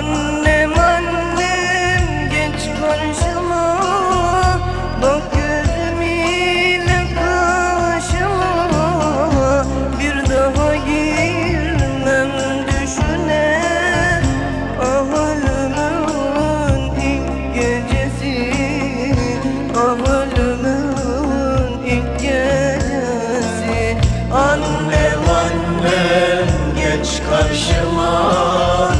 Annem annem geç karşıma Bak gözüm ile karşıma. Bir daha girmem düşüne. Ah ilk gecesi Ah ilk gecesi. Annem annem geç karşıma.